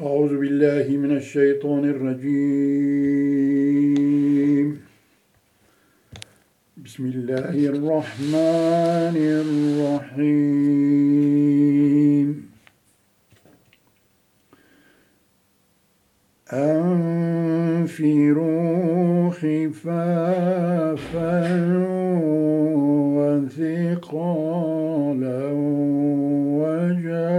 أعوذ بالله من الشيطان الرجيم. بسم الله الرحمن الرحيم. أنفروا خفافا وثقالا وجاهدوا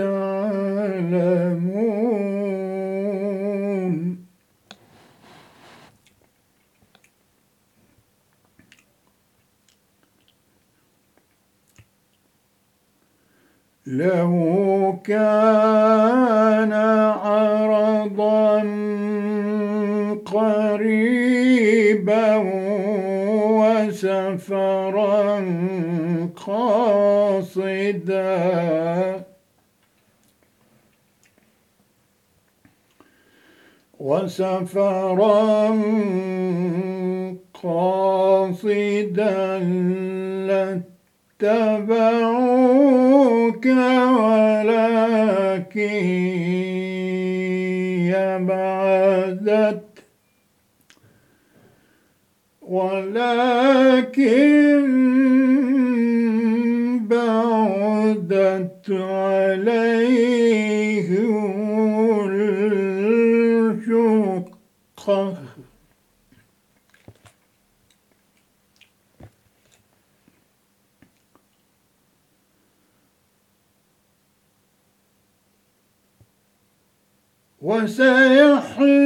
تعلمون. لو كان عرضا قريبا وسفرا قاصدا. وسفرا قاصدا لاتبعوك ولكن يبعدت ولكن بعدت عليهم الشقة وسيحلفون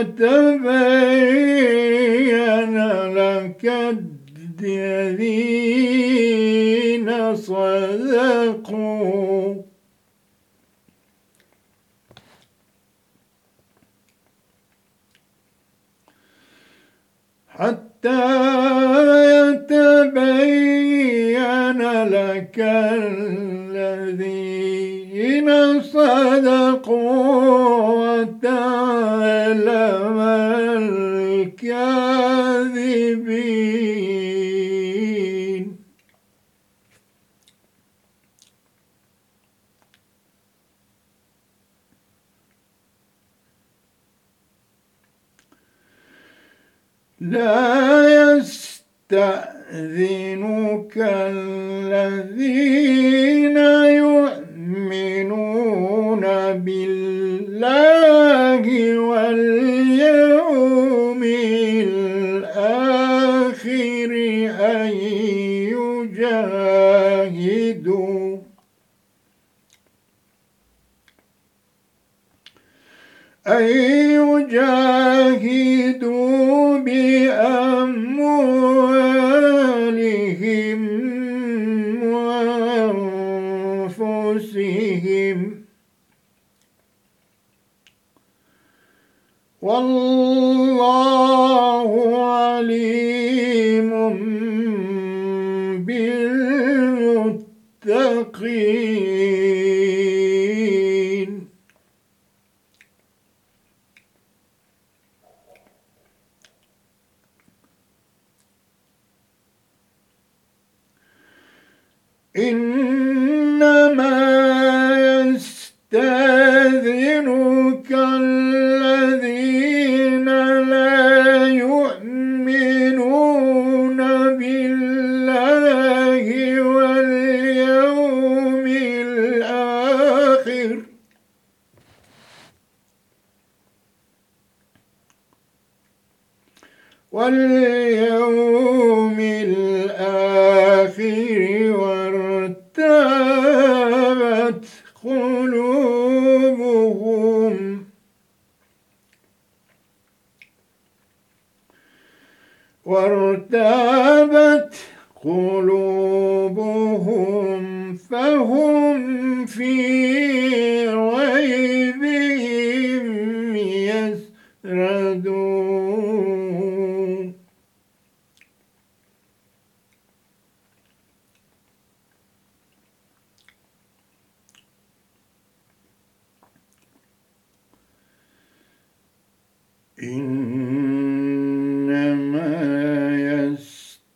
يتبين لك الذين صدقوا. حتى يتبين لك الذين صدقوا. وتعلم الكاذبين. لا يستأذنك الذين يؤمنون بالله واليوم الآخر أن يجاهدوا. أن يجاهدوا بأموالهم وأنفسهم والله عليم بالمتقين إنما يستاذنك الذين لا يؤمنون بالله واليوم الآخر واليوم الآخر وارتابت قلوبهم وارتابت قلوبهم فهم في ريبهم يسردون. إنما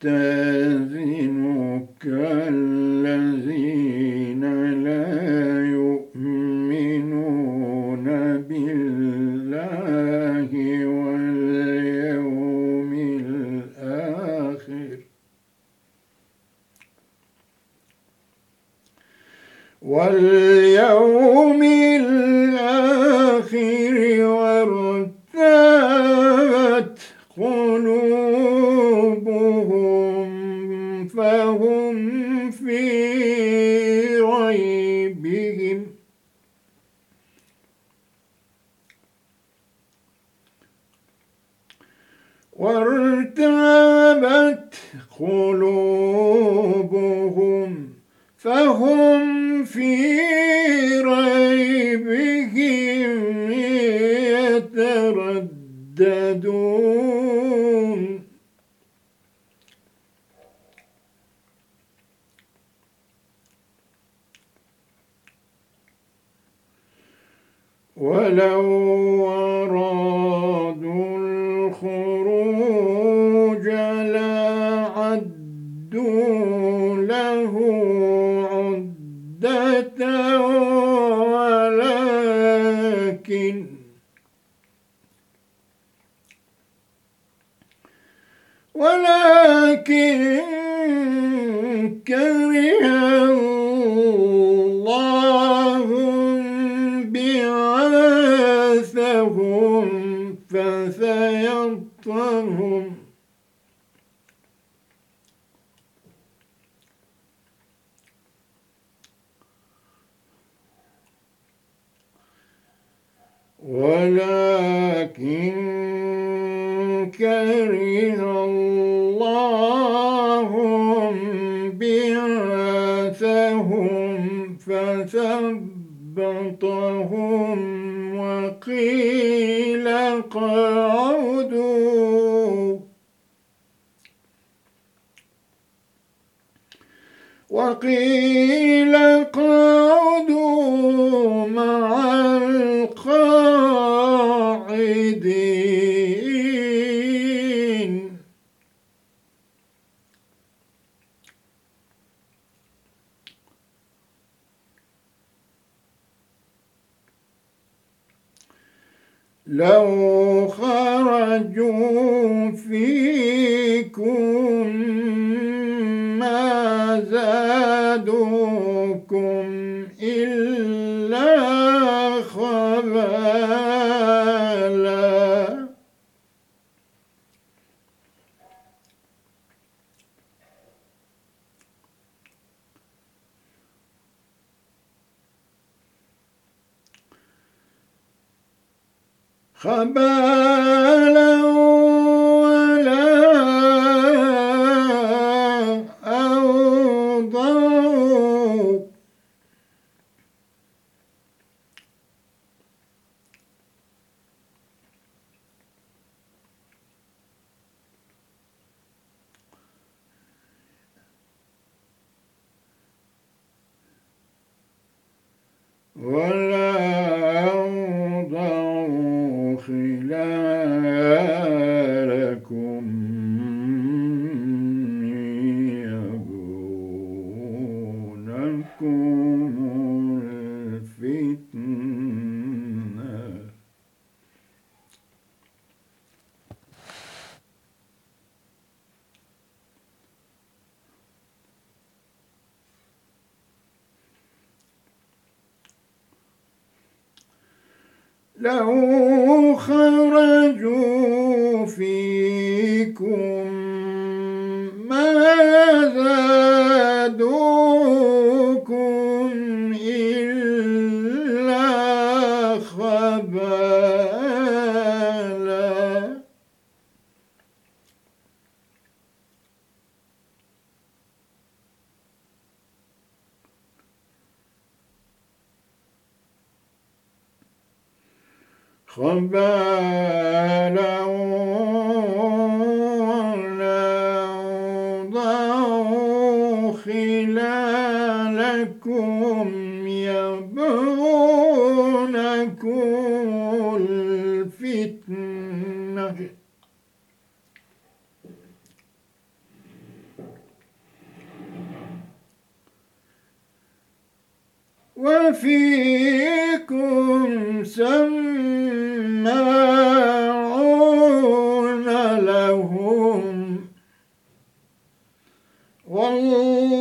يستأذنك الذين لا يؤمنون بالله واليوم الآخر. واليوم الآخر وارتابت قلوبهم فهم في ريبهم. وارتابت قلوبهم فهم في ريبهم يترددون. ولو أرادوا الخروج لعدوا له عدة ولكن ولكن كره فسيطرهم ولكن كره الله بعاثهم فثبطهم وقيل اقعدوا وقيل اقعدوا مع القاعدين لو خرجوا فيكم ما زادوكم إلا خبالا خبالا لو خرجوا والله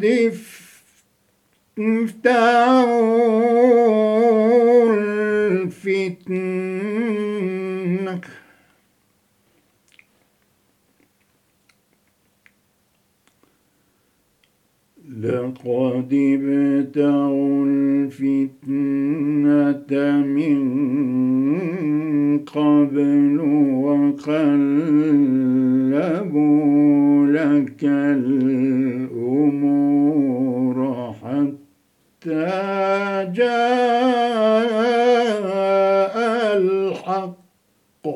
de الحق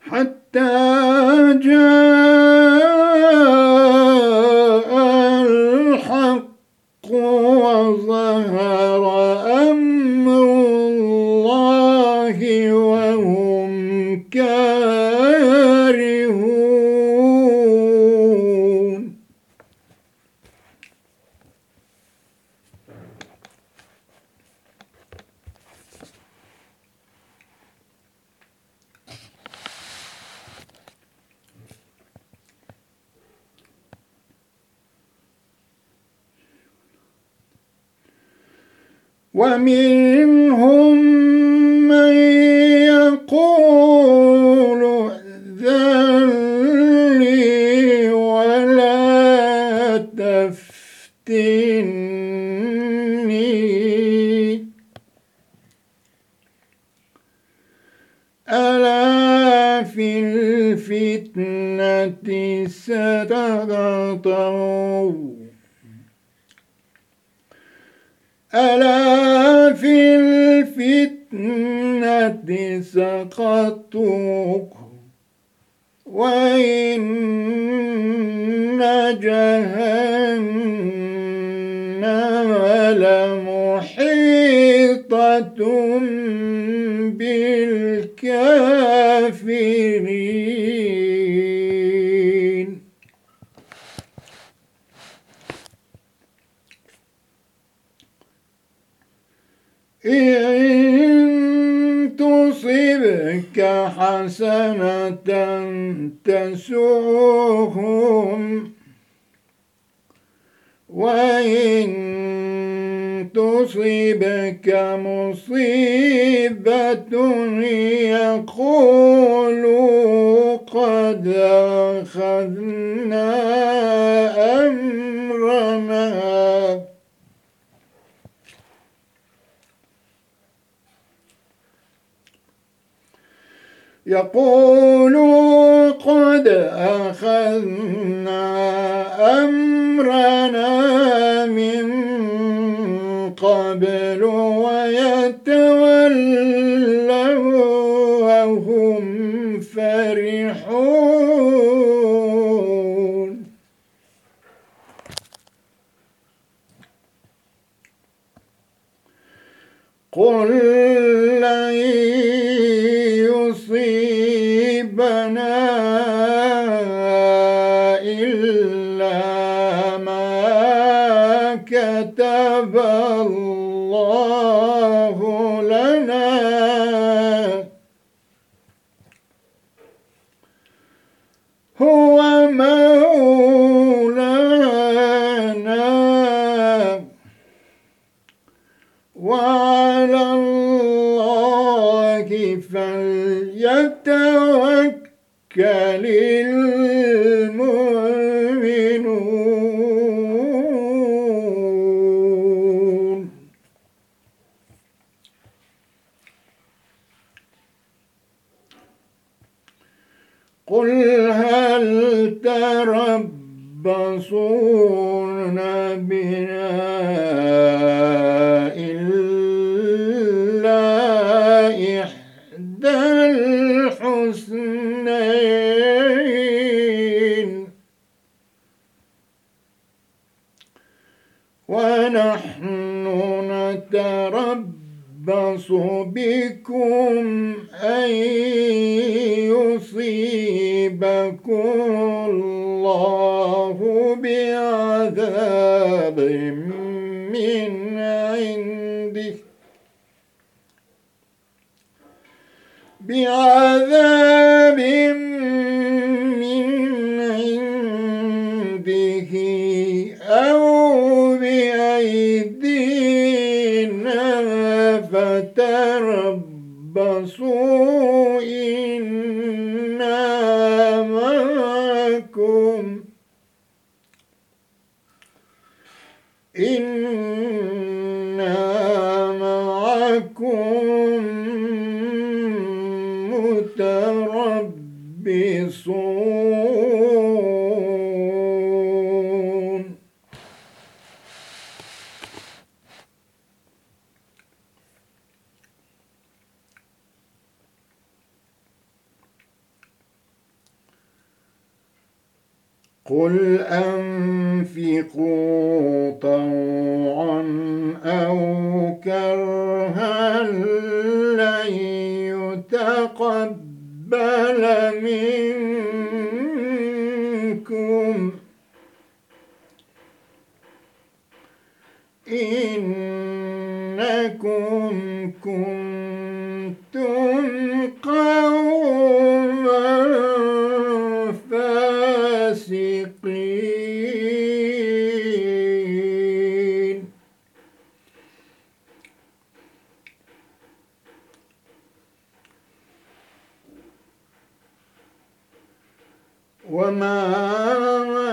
حتى جاء الحق وظهر أمر الله وهم كارهون ومنهم من يقول ذلي ولا تفتني. ألا في الفتنة ستغطوا ألا الفتنة سقطوا وإن جهنم لمحيطة بالكافرين. إن حَسَنَةً تَسُوهُمْ وَإِن تُصِبْكَ مُصِيبَةٌ يَقُولُوا قَدْ أَخَذْنَا أَمْرَنَا. يقولوا قد أخذنا أمرنا من قبل ويتولوا وهم فرحون. قل وما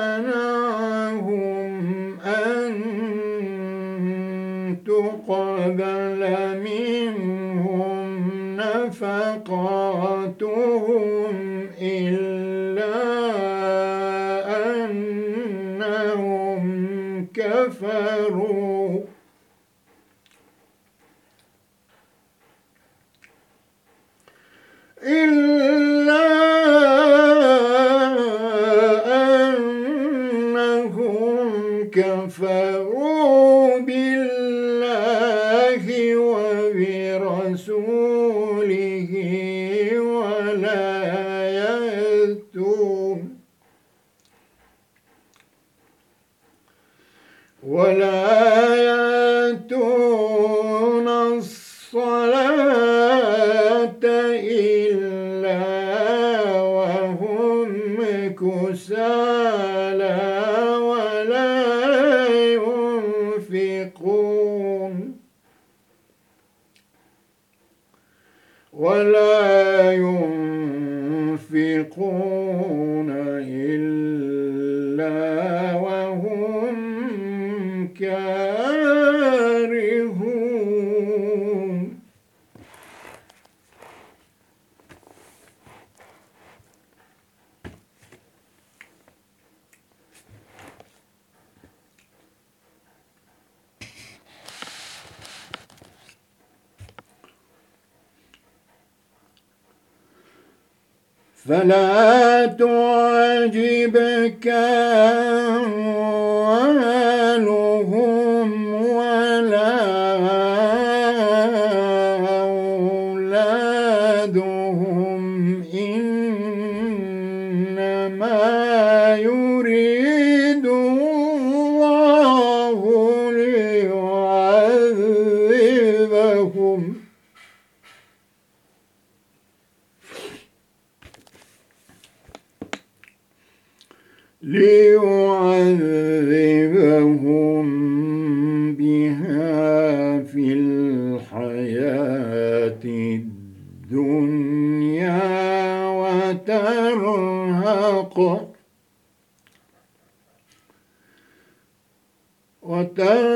ولا ينفقون فلا تعجبك وترهق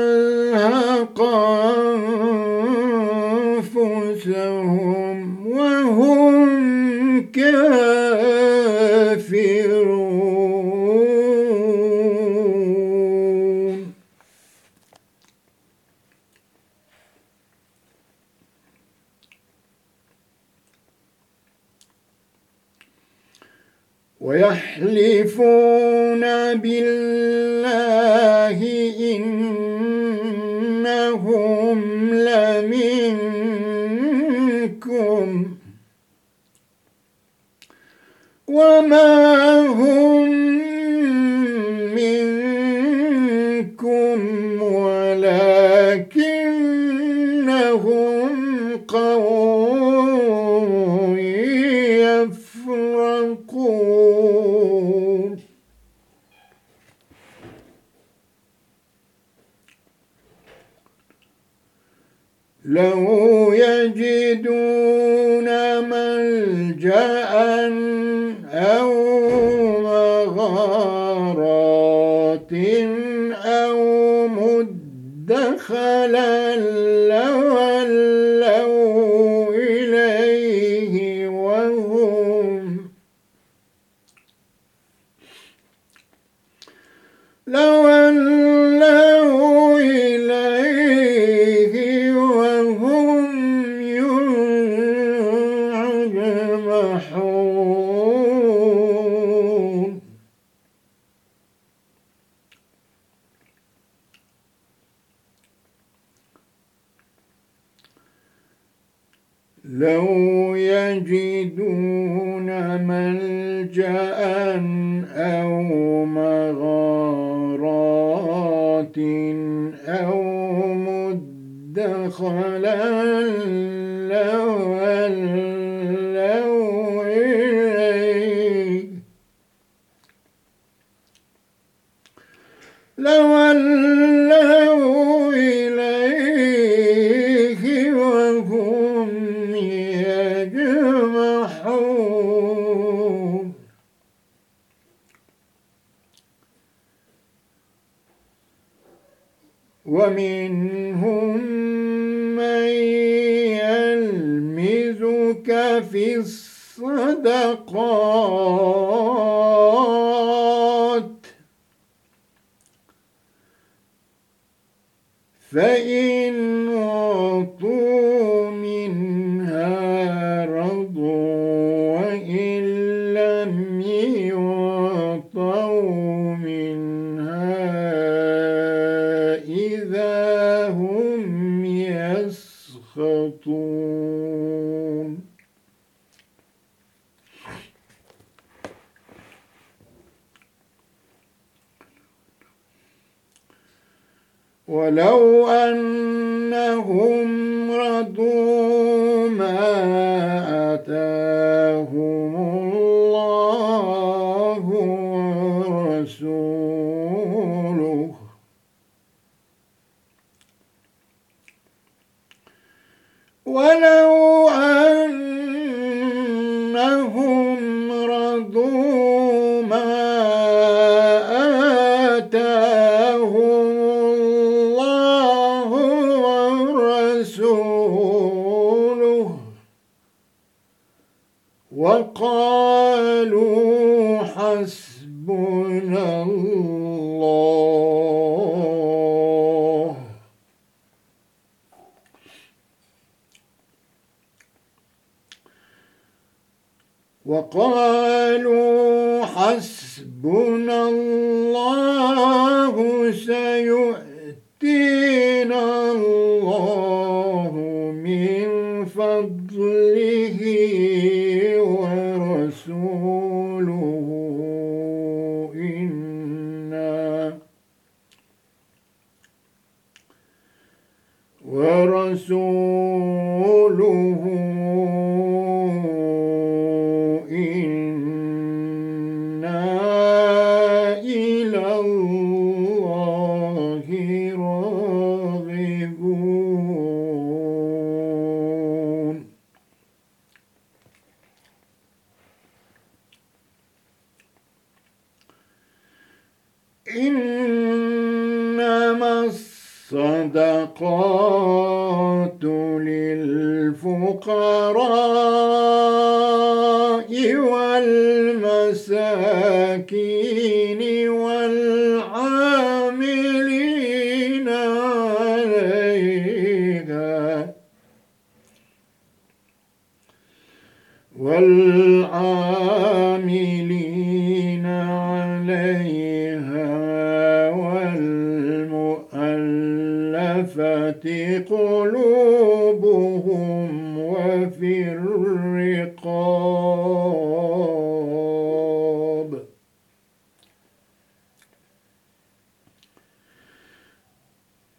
لو يجدون ملجأ لولوا ورسوله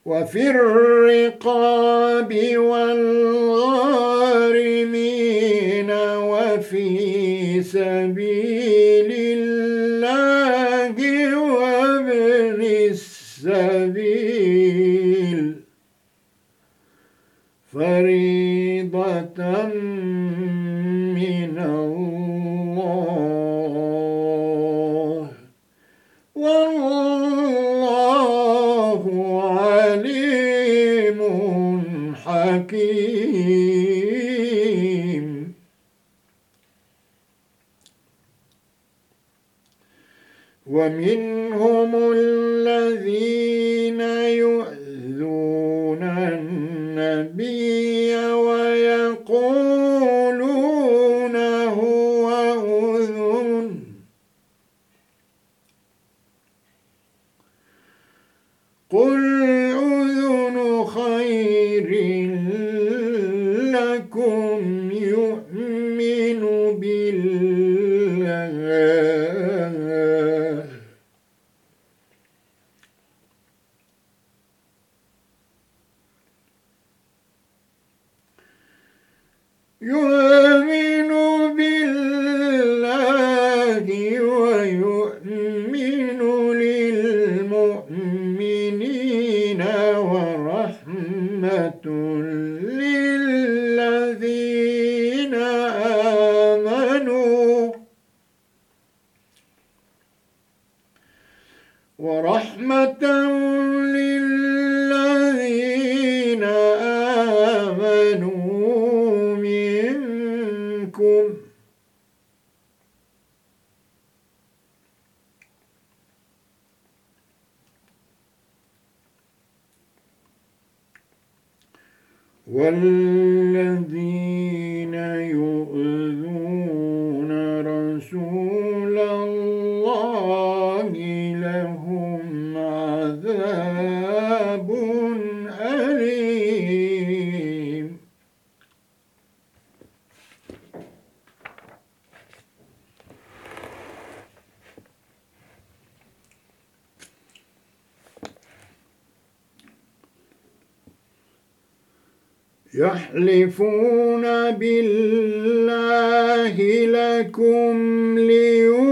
وفي الرقاب والغارمين وفي سبيل يحلفون بالله لكم ليؤمنوا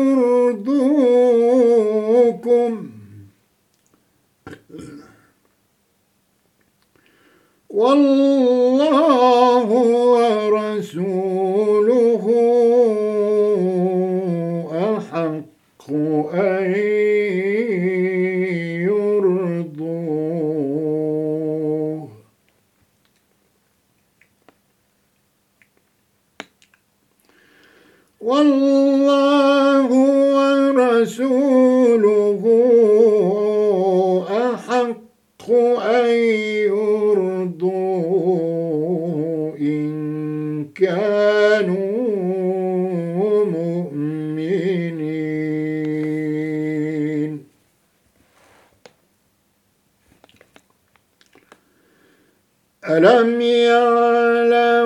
ألم يعلموا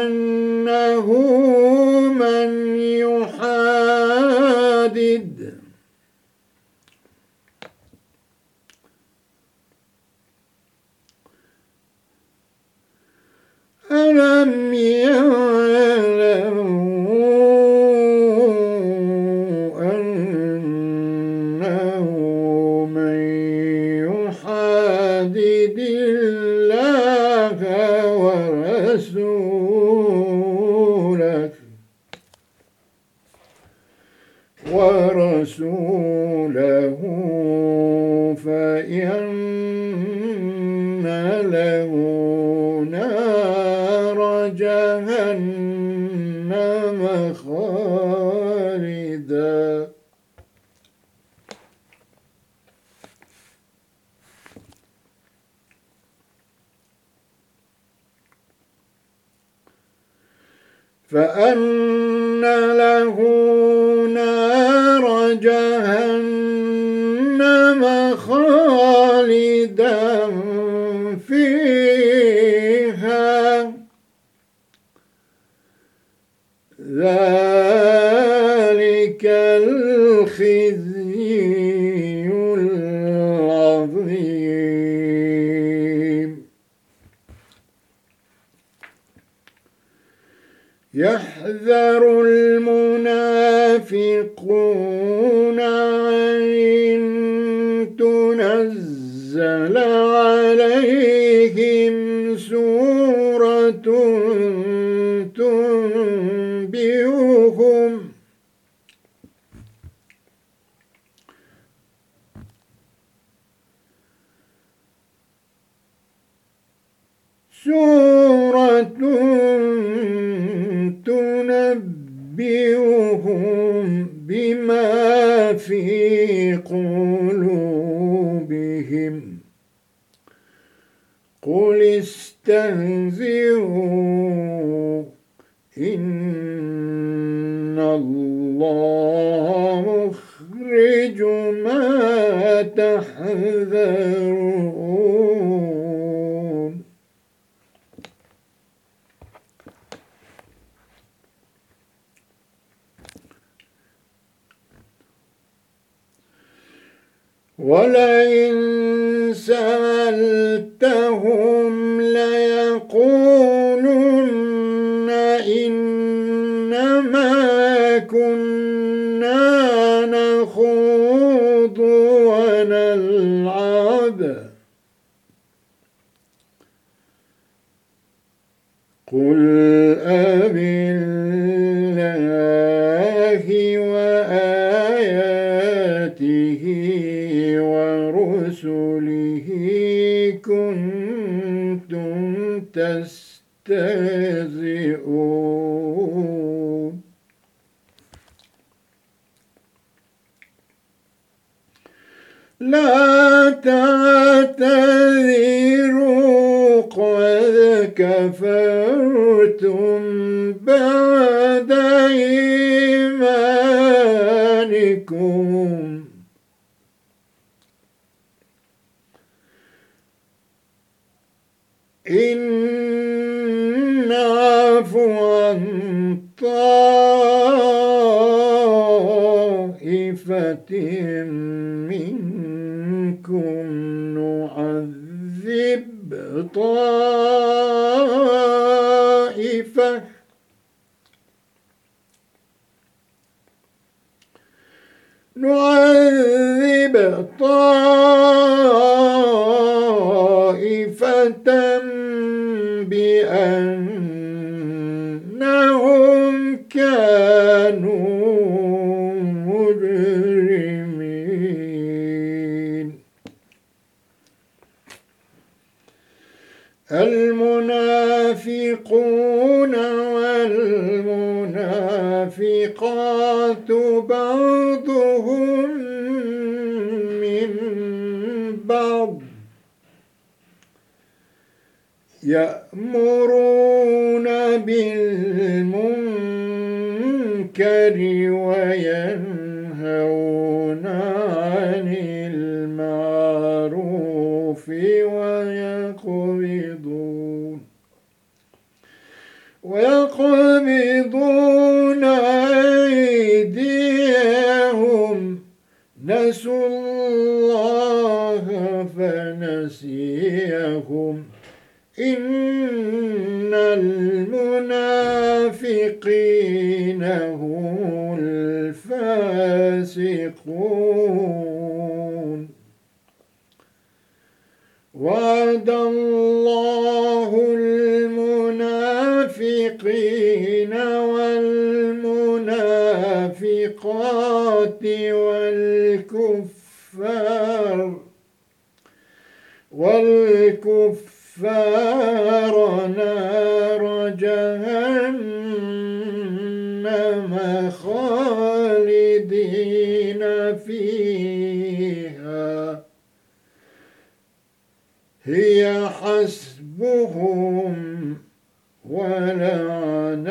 أنه من يحادد ألم يعلموا أنه من يحادد الله ورسوله ورسوله فإن له نار جهنم خالدا فأن له نار جهنم خالدا فيها. ذلك الخزي العظيم. يحذر المنافقون أن تنزل عليهم سورة تنبئهم سورة تنبئهم بما في قلوبهم. قل استهزئوا إن الله مخرج ما تحذرون كفرتم بعد إيمانكم. إن نعفو عن طائفة منكم نعذب طائفة نعذب طائفة بأنهم كانوا مجرمين. المنافقون والمنافقات بعضهم من بعض. يأمرون بالمنكر وينهون عن المعروف ويقبضون ويقبضون نسوا الله فنسيهم. إن المنافقين هم الفاسقون. وعد الله والمنافقات والكفار والكفار نار جهنم خالدين فيها. هي حسبهم ولعنهم